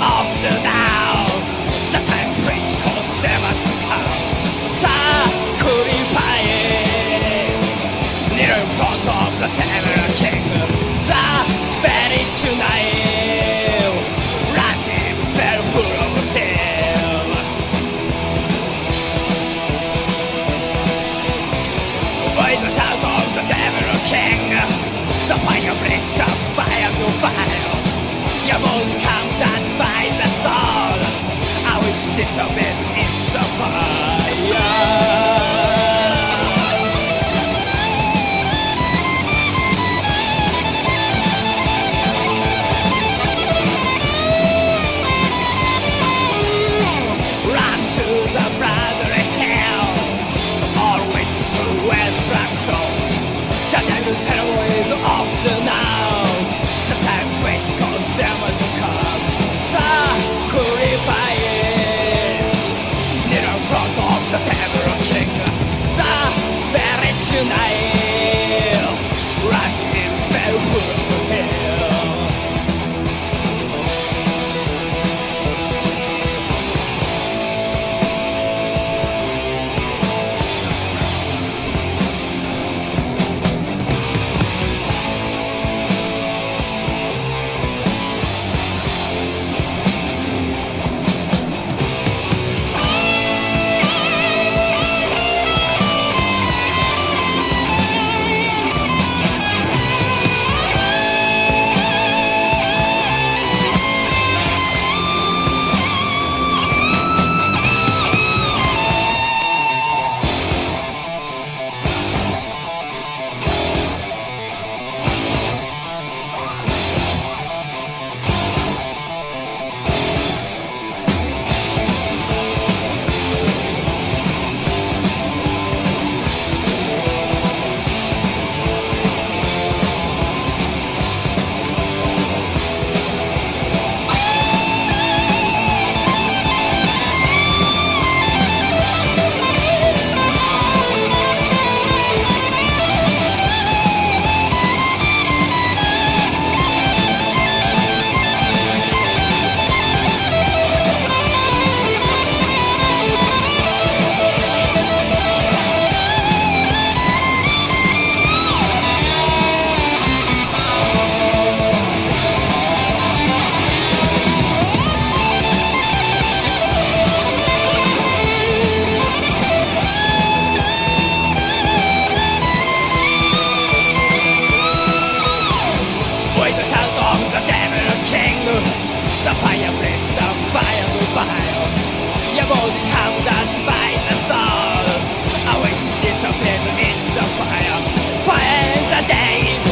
after that. profile Your body the soul I wait to disappear amidst the fire. Find the day